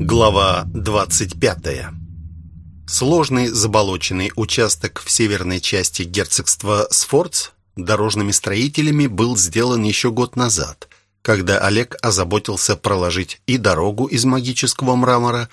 Глава 25. Сложный заболоченный участок в северной части герцогства Сфорц дорожными строителями был сделан еще год назад, когда Олег озаботился проложить и дорогу из магического мрамора,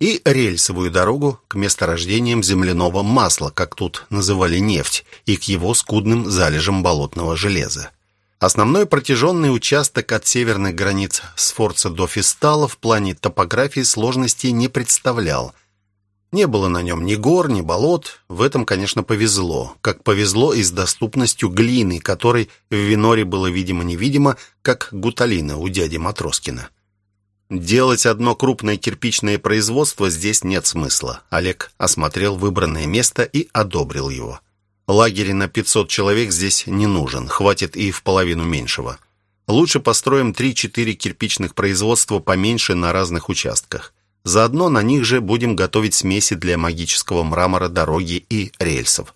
и рельсовую дорогу к месторождениям земляного масла, как тут называли нефть, и к его скудным залежам болотного железа. Основной протяженный участок от северных границ Сфорца до Фистала в плане топографии сложностей не представлял. Не было на нем ни гор, ни болот. В этом, конечно, повезло. Как повезло и с доступностью глины, которой в Виноре было видимо-невидимо, как гуталина у дяди Матроскина. Делать одно крупное кирпичное производство здесь нет смысла. Олег осмотрел выбранное место и одобрил его. Лагерь на 500 человек здесь не нужен, хватит и в половину меньшего. Лучше построим 3-4 кирпичных производства поменьше на разных участках. Заодно на них же будем готовить смеси для магического мрамора, дороги и рельсов.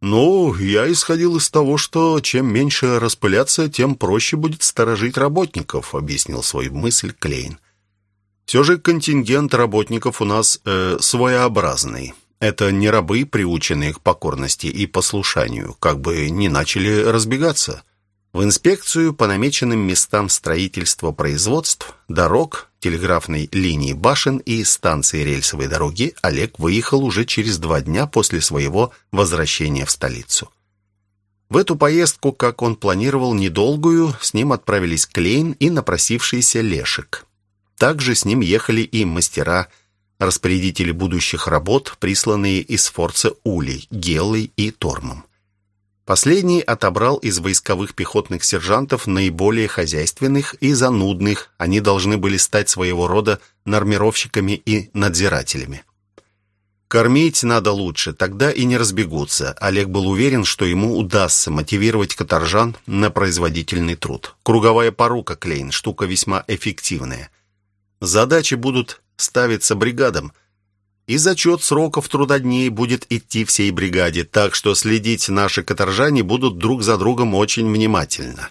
«Ну, я исходил из того, что чем меньше распыляться, тем проще будет сторожить работников», объяснил свою мысль Клейн. «Все же контингент работников у нас э, своеобразный. Это не рабы, приученные к покорности и послушанию, как бы не начали разбегаться. В инспекцию по намеченным местам строительства производств, дорог, телеграфной линии башен и станции рельсовой дороги Олег выехал уже через два дня после своего возвращения в столицу. В эту поездку, как он планировал, недолгую, с ним отправились Клейн и напросившийся Лешек. Также с ним ехали и мастера распорядители будущих работ, присланные из Форца Улей, Геллой и Тормом. Последний отобрал из войсковых пехотных сержантов наиболее хозяйственных и занудных. Они должны были стать своего рода нормировщиками и надзирателями. Кормить надо лучше, тогда и не разбегутся. Олег был уверен, что ему удастся мотивировать каторжан на производительный труд. Круговая порука, Клейн, штука весьма эффективная. Задачи будут ставится бригадам, и зачет сроков трудодней будет идти всей бригаде, так что следить наши каторжане будут друг за другом очень внимательно.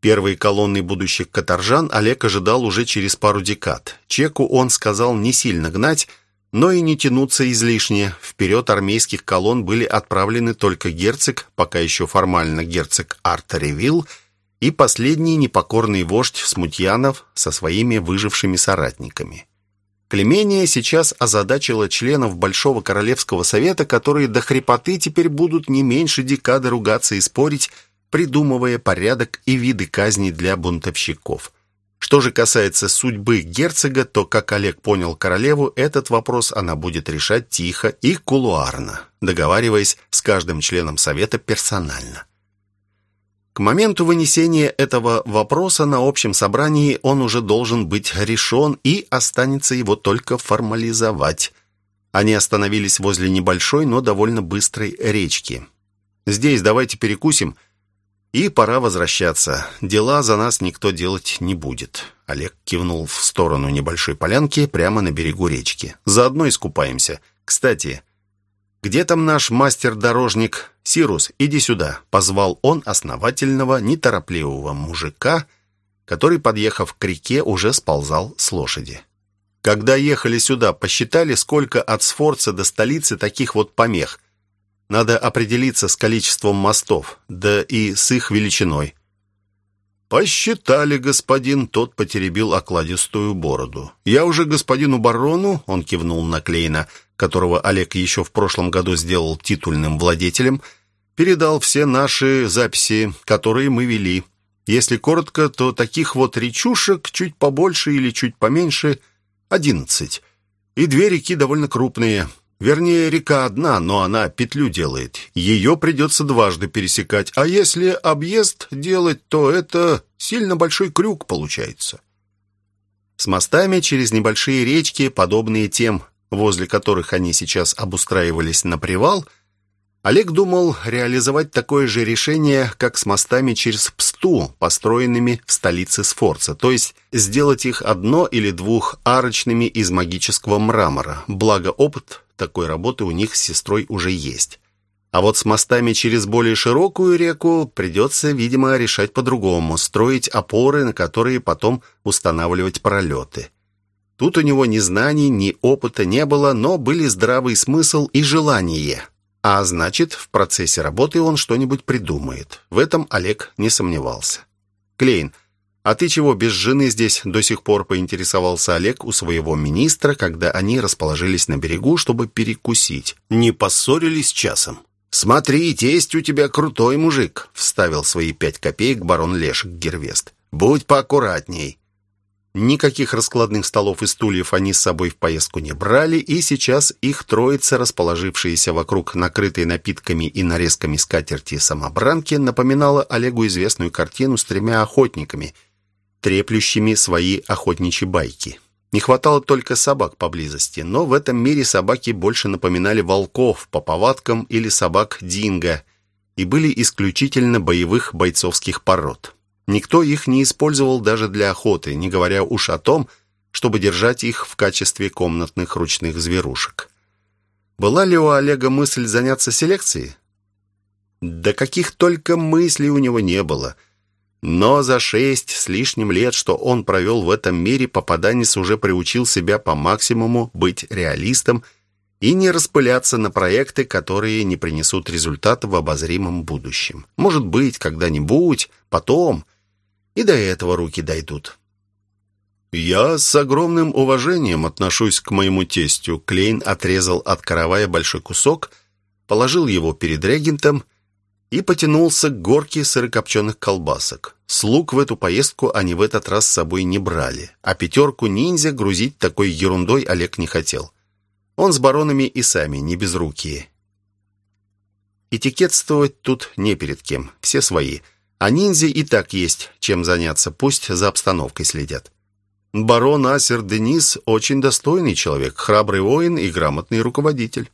Первые колонны будущих каторжан Олег ожидал уже через пару декад. Чеку он сказал не сильно гнать, но и не тянуться излишне. Вперед армейских колонн были отправлены только герцог, пока еще формально герцог Артаревилл, и последний непокорный вождь Смутьянов со своими выжившими соратниками. Клемения сейчас озадачила членов Большого Королевского Совета, которые до хрипоты теперь будут не меньше декады ругаться и спорить, придумывая порядок и виды казней для бунтовщиков. Что же касается судьбы герцога, то, как Олег понял королеву, этот вопрос она будет решать тихо и кулуарно, договариваясь с каждым членом совета персонально. К моменту вынесения этого вопроса на общем собрании он уже должен быть решен и останется его только формализовать. Они остановились возле небольшой, но довольно быстрой речки. «Здесь давайте перекусим, и пора возвращаться. Дела за нас никто делать не будет». Олег кивнул в сторону небольшой полянки прямо на берегу речки. «Заодно искупаемся. Кстати, где там наш мастер-дорожник Сирус? Иди сюда!» Позвал он основательного, неторопливого мужика, который, подъехав к реке, уже сползал с лошади. Когда ехали сюда, посчитали, сколько от Сфорца до столицы таких вот помех. Надо определиться с количеством мостов, да и с их величиной. «Посчитали, господин», — тот потеребил окладистую бороду. «Я уже господину барону», — он кивнул на Клейна, которого Олег еще в прошлом году сделал титульным владетелем, передал все наши записи, которые мы вели. Если коротко, то таких вот речушек чуть побольше или чуть поменьше — одиннадцать. И две реки довольно крупные. Вернее, река одна, но она петлю делает. Ее придется дважды пересекать. А если объезд делать, то это сильно большой крюк получается. С мостами через небольшие речки, подобные тем, возле которых они сейчас обустраивались на привал, Олег думал реализовать такое же решение, как с мостами через Псту, построенными в столице Сфорца, то есть сделать их одно- или двухарочными из магического мрамора, благо опыт такой работы у них с сестрой уже есть. А вот с мостами через более широкую реку придется, видимо, решать по-другому, строить опоры, на которые потом устанавливать пролеты. Тут у него ни знаний, ни опыта не было, но были здравый смысл и желание. А значит, в процессе работы он что-нибудь придумает. В этом Олег не сомневался. «Клейн, а ты чего без жены здесь до сих пор?» поинтересовался Олег у своего министра, когда они расположились на берегу, чтобы перекусить. Не поссорились часом. «Смотри, тесть у тебя крутой мужик», — вставил свои пять копеек барон Лешек Гервест. «Будь поаккуратней». Никаких раскладных столов и стульев они с собой в поездку не брали, и сейчас их троица, расположившиеся вокруг накрытой напитками и нарезками скатерти самобранки, напоминала Олегу известную картину с тремя охотниками, треплющими свои охотничьи байки. Не хватало только собак поблизости, но в этом мире собаки больше напоминали волков по повадкам или собак динго и были исключительно боевых бойцовских пород. Никто их не использовал даже для охоты, не говоря уж о том, чтобы держать их в качестве комнатных ручных зверушек. Была ли у Олега мысль заняться селекцией? Да каких только мыслей у него не было. Но за шесть с лишним лет, что он провел в этом мире, попаданец уже приучил себя по максимуму быть реалистом и не распыляться на проекты, которые не принесут результата в обозримом будущем. Может быть, когда-нибудь, потом – и до этого руки дойдут. «Я с огромным уважением отношусь к моему тестю». Клейн отрезал от каравая большой кусок, положил его перед регентом и потянулся к горке сырокопченых колбасок. Слуг в эту поездку они в этот раз с собой не брали, а пятерку ниндзя грузить такой ерундой Олег не хотел. Он с баронами и сами, не безрукие. Этикетствовать тут не перед кем, все свои – а ниндзя и так есть чем заняться, пусть за обстановкой следят. Барон Асер Денис очень достойный человек, храбрый воин и грамотный руководитель.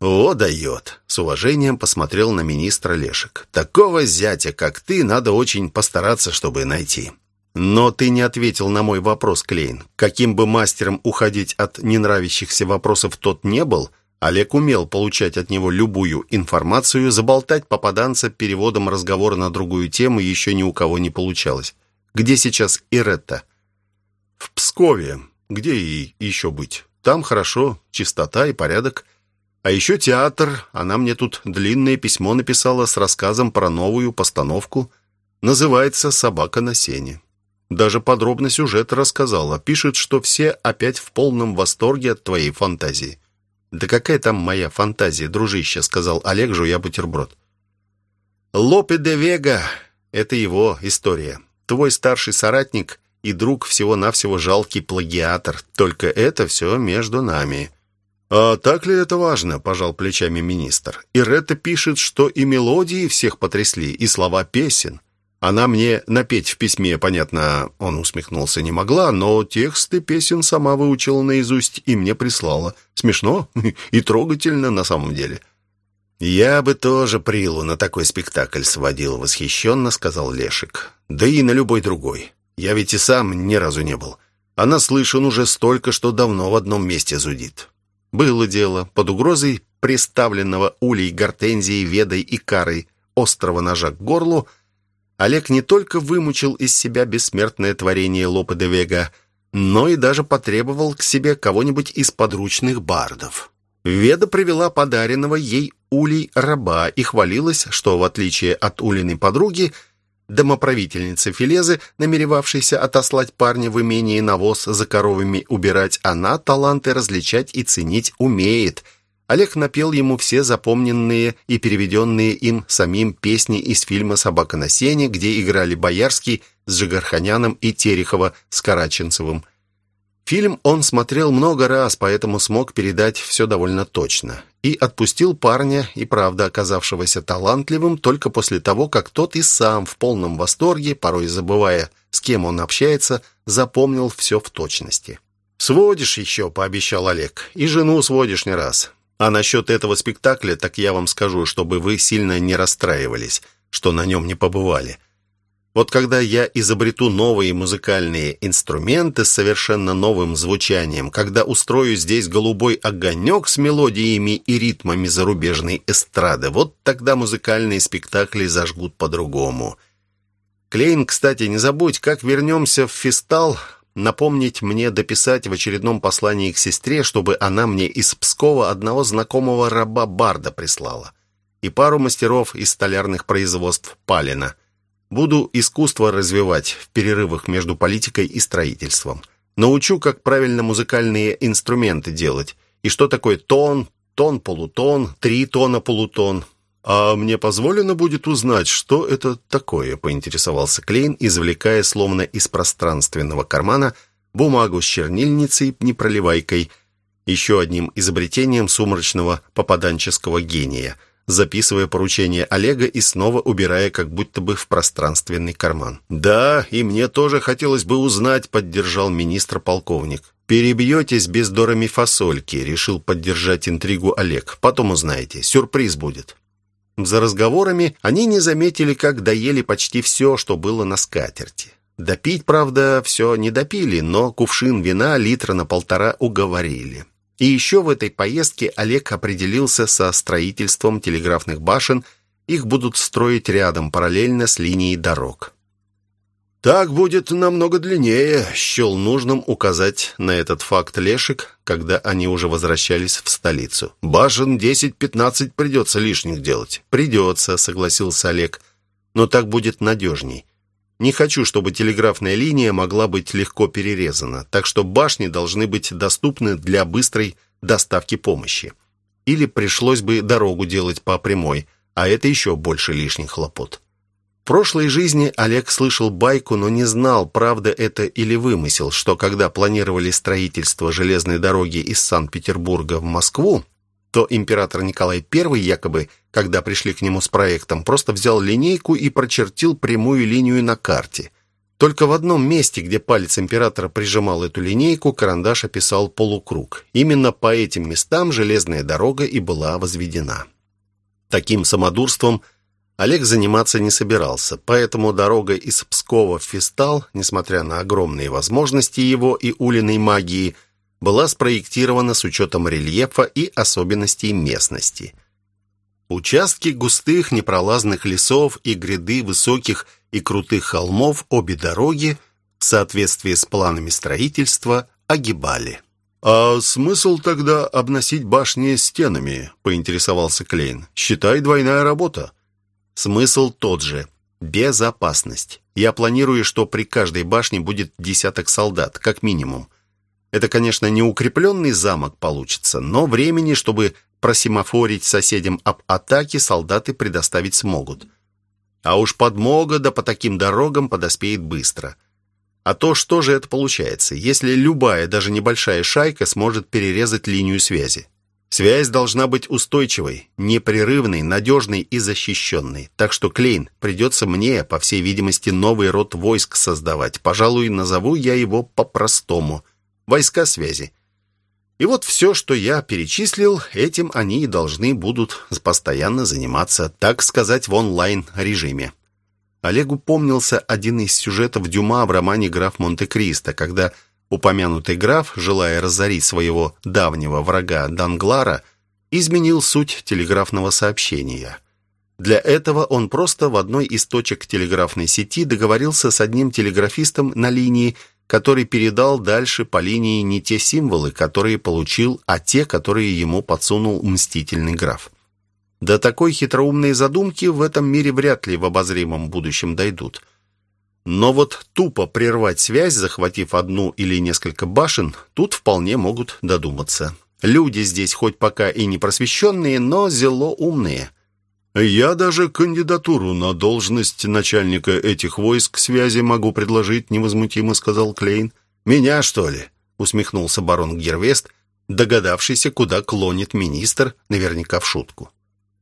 «О, дает!» — с уважением посмотрел на министра Лешек. «Такого зятя, как ты, надо очень постараться, чтобы найти». «Но ты не ответил на мой вопрос, Клейн. Каким бы мастером уходить от ненравящихся вопросов тот не был, Олег умел получать от него любую информацию, заболтать попаданца переводом разговора на другую тему еще ни у кого не получалось. Где сейчас Иретта? В Пскове. Где ей еще быть? Там хорошо, чистота и порядок. А еще театр. Она мне тут длинное письмо написала с рассказом про новую постановку. Называется «Собака на сене». Даже подробно сюжет рассказала. Пишет, что все опять в полном восторге от твоей фантазии. «Да какая там моя фантазия, дружище», — сказал Олег, жуя бутерброд. «Лопе де Вега — это его история. Твой старший соратник и друг всего-навсего жалкий плагиатор. Только это все между нами». «А так ли это важно?» – пожал плечами министр. «Иретта пишет, что и мелодии всех потрясли, и слова песен. Она мне напеть в письме, понятно, он усмехнулся, не могла, но тексты песен сама выучила наизусть и мне прислала. Смешно и трогательно на самом деле. «Я бы тоже Прилу на такой спектакль сводил», — восхищенно сказал Лешик. «Да и на любой другой. Я ведь и сам ни разу не был. Она слышен уже столько, что давно в одном месте зудит». Было дело. Под угрозой приставленного улей, гортензии, ведой и карой острого ножа к горлу — Олег не только вымучил из себя бессмертное творение Лопе де Вега, но и даже потребовал к себе кого-нибудь из подручных бардов. Веда привела подаренного ей улей раба и хвалилась, что, в отличие от улиной подруги, домоправительницы Филезы, намеревавшейся отослать парня в имении навоз за коровами убирать, она таланты различать и ценить умеет – Олег напел ему все запомненные и переведенные им самим песни из фильма «Собака на сене», где играли Боярский с Жигарханяном и Терехова с Караченцевым. Фильм он смотрел много раз, поэтому смог передать все довольно точно. И отпустил парня, и правда оказавшегося талантливым, только после того, как тот и сам в полном восторге, порой забывая, с кем он общается, запомнил все в точности. «Сводишь еще», — пообещал Олег, — «и жену сводишь не раз. А насчет этого спектакля, так я вам скажу, чтобы вы сильно не расстраивались, что на нем не побывали. Вот когда я изобрету новые музыкальные инструменты с совершенно новым звучанием, когда устрою здесь голубой огонек с мелодиями и ритмами зарубежной эстрады, вот тогда музыкальные спектакли зажгут по-другому. Клейн, кстати, не забудь, как вернемся в фестал, напомнить мне дописать в очередном послании к сестре, чтобы она мне из Пскова одного знакомого раба Барда прислала и пару мастеров из столярных производств Палина. Буду искусство развивать в перерывах между политикой и строительством. Научу, как правильно музыкальные инструменты делать, и что такое тон, тон-полутон, три тона-полутон. «А мне позволено будет узнать, что это такое?» — поинтересовался Клейн, извлекая, словно из пространственного кармана, бумагу с чернильницей, непроливайкой, еще одним изобретением сумрачного попаданческого гения, записывая поручение Олега и снова убирая как будто бы в пространственный карман. «Да, и мне тоже хотелось бы узнать», — поддержал министр-полковник. «Перебьетесь бездорами фасольки», — решил поддержать интригу Олег. «Потом узнаете. Сюрприз будет». За разговорами они не заметили, как доели почти все, что было на скатерти. Допить, правда, все не допили, но кувшин вина литра на полтора уговорили. И еще в этой поездке Олег определился со строительством телеграфных башен, их будут строить рядом, параллельно с линией дорог. «Так будет намного длиннее», — счел нужным указать на этот факт Лешек, когда они уже возвращались в столицу. «Башен 10-15 придется лишних делать». «Придется», — согласился Олег. «Но так будет надежней. Не хочу, чтобы телеграфная линия могла быть легко перерезана, так что башни должны быть доступны для быстрой доставки помощи. Или пришлось бы дорогу делать по прямой, а это еще больше лишних хлопот». В прошлой жизни Олег слышал байку, но не знал, правда это или вымысел, что когда планировали строительство железной дороги из Санкт-Петербурга в Москву, то император Николай I, якобы, когда пришли к нему с проектом, просто взял линейку и прочертил прямую линию на карте. Только в одном месте, где палец императора прижимал эту линейку, карандаш описал полукруг. Именно по этим местам железная дорога и была возведена. Таким самодурством – Олег заниматься не собирался, поэтому дорога из Пскова в Фистал, несмотря на огромные возможности его и Улиной магии, была спроектирована с учетом рельефа и особенностей местности. Участки густых непролазных лесов и гряды высоких и крутых холмов обе дороги в соответствии с планами строительства огибали. «А смысл тогда обносить башни стенами?» – поинтересовался Клейн. «Считай, двойная работа». Смысл тот же – безопасность. Я планирую, что при каждой башне будет десяток солдат, как минимум. Это, конечно, не укрепленный замок получится, но времени, чтобы просимофорить соседям об атаке, солдаты предоставить смогут. А уж подмога да по таким дорогам подоспеет быстро. А то что же это получается, если любая, даже небольшая шайка сможет перерезать линию связи? Связь должна быть устойчивой, непрерывной, надежной и защищенной. Так что, Клейн, придется мне, по всей видимости, новый род войск создавать. Пожалуй, назову я его по-простому. Войска связи. И вот все, что я перечислил, этим они и должны будут постоянно заниматься, так сказать, в онлайн-режиме. Олегу помнился один из сюжетов Дюма в романе «Граф Монте-Кристо», когда Упомянутый граф, желая разорить своего давнего врага Данглара, изменил суть телеграфного сообщения. Для этого он просто в одной из точек телеграфной сети договорился с одним телеграфистом на линии, который передал дальше по линии не те символы, которые получил, а те, которые ему подсунул мстительный граф. До такой хитроумной задумки в этом мире вряд ли в обозримом будущем дойдут – но вот тупо прервать связь, захватив одну или несколько башен, тут вполне могут додуматься. Люди здесь хоть пока и не просвещенные, но зело умные. «Я даже кандидатуру на должность начальника этих войск связи могу предложить», невозмутимо сказал Клейн. «Меня, что ли?» усмехнулся барон Гервест, догадавшийся, куда клонит министр, наверняка в шутку.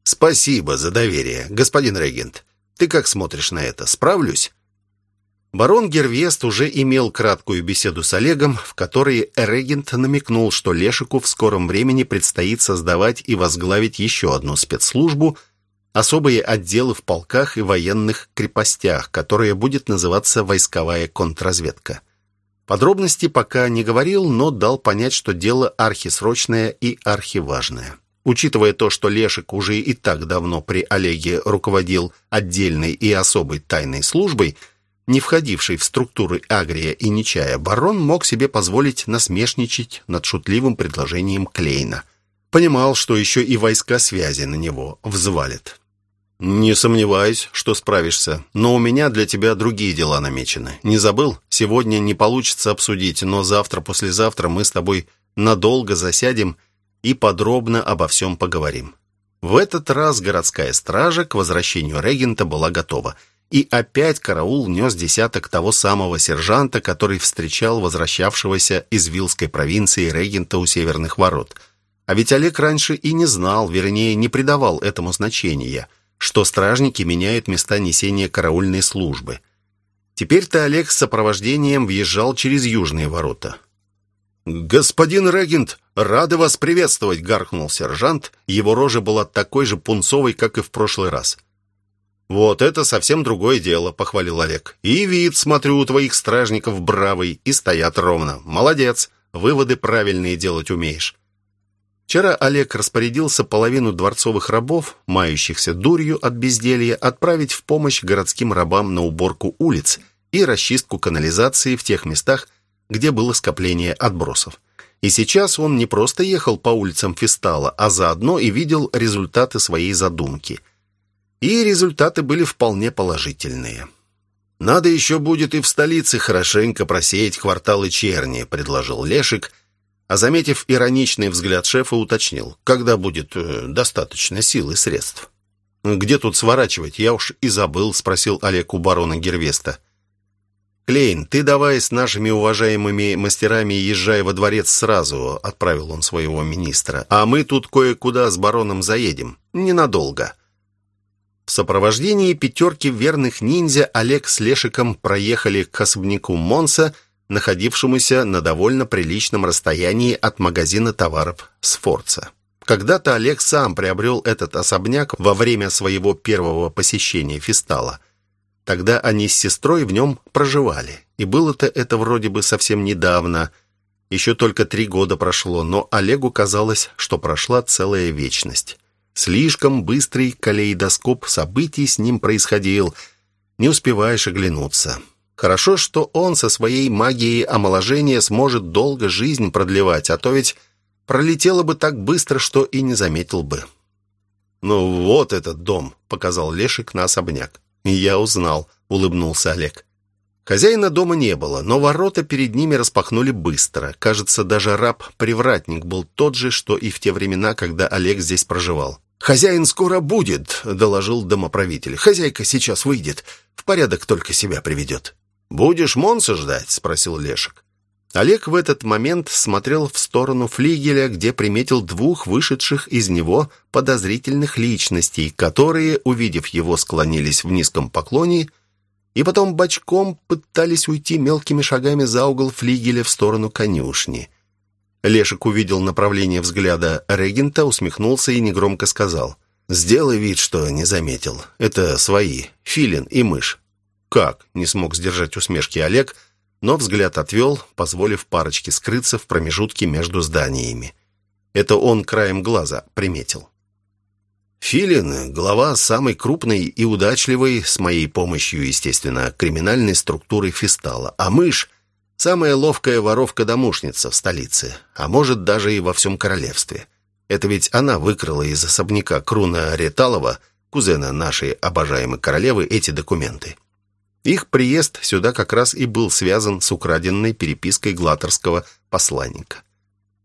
«Спасибо за доверие, господин регент. Ты как смотришь на это? Справлюсь?» Барон Гервест уже имел краткую беседу с Олегом, в которой регент намекнул, что Лешику в скором времени предстоит создавать и возглавить еще одну спецслужбу, особые отделы в полках и военных крепостях, которая будет называться «Войсковая контрразведка». Подробности пока не говорил, но дал понять, что дело архисрочное и архиважное. Учитывая то, что Лешик уже и так давно при Олеге руководил отдельной и особой тайной службой – не входивший в структуры Агрия и Нечая, барон мог себе позволить насмешничать над шутливым предложением Клейна. Понимал, что еще и войска связи на него взвалят. «Не сомневаюсь, что справишься, но у меня для тебя другие дела намечены. Не забыл? Сегодня не получится обсудить, но завтра-послезавтра мы с тобой надолго засядем и подробно обо всем поговорим». В этот раз городская стража к возвращению регента была готова. И опять караул нес десяток того самого сержанта, который встречал возвращавшегося из Вилской провинции регента у северных ворот. А ведь Олег раньше и не знал, вернее, не придавал этому значения – что стражники меняют места несения караульной службы. Теперь-то Олег с сопровождением въезжал через южные ворота. «Господин регент, рады вас приветствовать!» — гаркнул сержант. Его рожа была такой же пунцовой, как и в прошлый раз. «Вот это совсем другое дело», — похвалил Олег. «И вид, смотрю, у твоих стражников бравый, и стоят ровно. Молодец, выводы правильные делать умеешь». Вчера Олег распорядился половину дворцовых рабов, мающихся дурью от безделья, отправить в помощь городским рабам на уборку улиц и расчистку канализации в тех местах, где было скопление отбросов. И сейчас он не просто ехал по улицам Фистала, а заодно и видел результаты своей задумки. И результаты были вполне положительные. «Надо еще будет и в столице хорошенько просеять кварталы черни», — предложил Лешик — а заметив ироничный взгляд шефа, уточнил, когда будет э, достаточно сил и средств. «Где тут сворачивать? Я уж и забыл», — спросил Олег у барона Гервеста. «Клейн, ты давай с нашими уважаемыми мастерами езжай во дворец сразу», — отправил он своего министра. «А мы тут кое-куда с бароном заедем. Ненадолго». В сопровождении пятерки верных ниндзя Олег с Лешиком проехали к особняку Монса, находившемуся на довольно приличном расстоянии от магазина товаров Сфорца. Когда-то Олег сам приобрел этот особняк во время своего первого посещения Фистала. Тогда они с сестрой в нем проживали. И было-то это вроде бы совсем недавно. Еще только три года прошло, но Олегу казалось, что прошла целая вечность. Слишком быстрый калейдоскоп событий с ним происходил. Не успеваешь оглянуться. Хорошо, что он со своей магией омоложения сможет долго жизнь продлевать, а то ведь пролетело бы так быстро, что и не заметил бы. «Ну вот этот дом», — показал Лешик на особняк. «Я узнал», — улыбнулся Олег. Хозяина дома не было, но ворота перед ними распахнули быстро. Кажется, даже раб-привратник был тот же, что и в те времена, когда Олег здесь проживал. «Хозяин скоро будет», — доложил домоправитель. «Хозяйка сейчас выйдет. В порядок только себя приведет». «Будешь Монса ждать?» — спросил Лешек. Олег в этот момент смотрел в сторону флигеля, где приметил двух вышедших из него подозрительных личностей, которые, увидев его, склонились в низком поклоне и потом бочком пытались уйти мелкими шагами за угол флигеля в сторону конюшни. Лешек увидел направление взгляда регента, усмехнулся и негромко сказал. «Сделай вид, что не заметил. Это свои. Филин и мышь. «Как?» — не смог сдержать усмешки Олег, но взгляд отвел, позволив парочке скрыться в промежутке между зданиями. Это он краем глаза приметил. Филин — глава самой крупной и удачливой, с моей помощью, естественно, криминальной структуры Фистала, а мышь — самая ловкая воровка-домушница в столице, а может, даже и во всем королевстве. Это ведь она выкрала из особняка Круна Реталова, кузена нашей обожаемой королевы, эти документы. Их приезд сюда как раз и был связан с украденной перепиской глаторского посланника.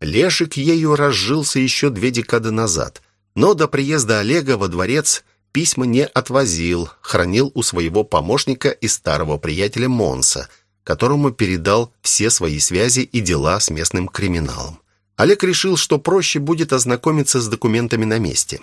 Лешик ею разжился еще две декады назад, но до приезда Олега во дворец письма не отвозил, хранил у своего помощника и старого приятеля Монса, которому передал все свои связи и дела с местным криминалом. Олег решил, что проще будет ознакомиться с документами на месте.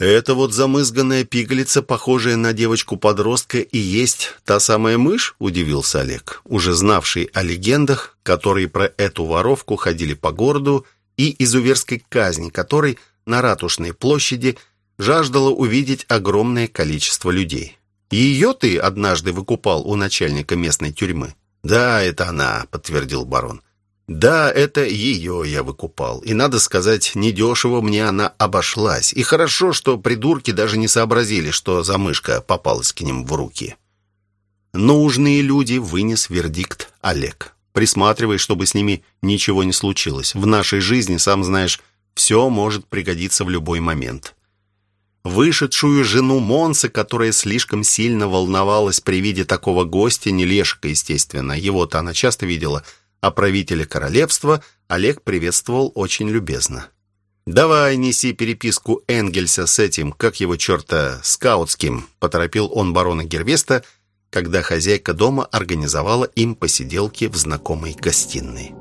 «Это вот замызганная пигалица, похожая на девочку-подростка, и есть та самая мышь?» – удивился Олег, уже знавший о легендах, которые про эту воровку ходили по городу, и изуверской казни, которой на Ратушной площади жаждало увидеть огромное количество людей. «Ее ты однажды выкупал у начальника местной тюрьмы?» «Да, это она», – подтвердил барон. Да, это ее я выкупал. И, надо сказать, недешево мне она обошлась. И хорошо, что придурки даже не сообразили, что замышка попалась к ним в руки. Нужные люди вынес вердикт Олег. Присматривай, чтобы с ними ничего не случилось. В нашей жизни, сам знаешь, все может пригодиться в любой момент. Вышедшую жену Монса, которая слишком сильно волновалась при виде такого гостя, не Лешика, естественно, его-то она часто видела, а правителя королевства Олег приветствовал очень любезно. «Давай неси переписку Энгельса с этим, как его черта, скаутским», поторопил он барона Гервеста, когда хозяйка дома организовала им посиделки в знакомой гостиной.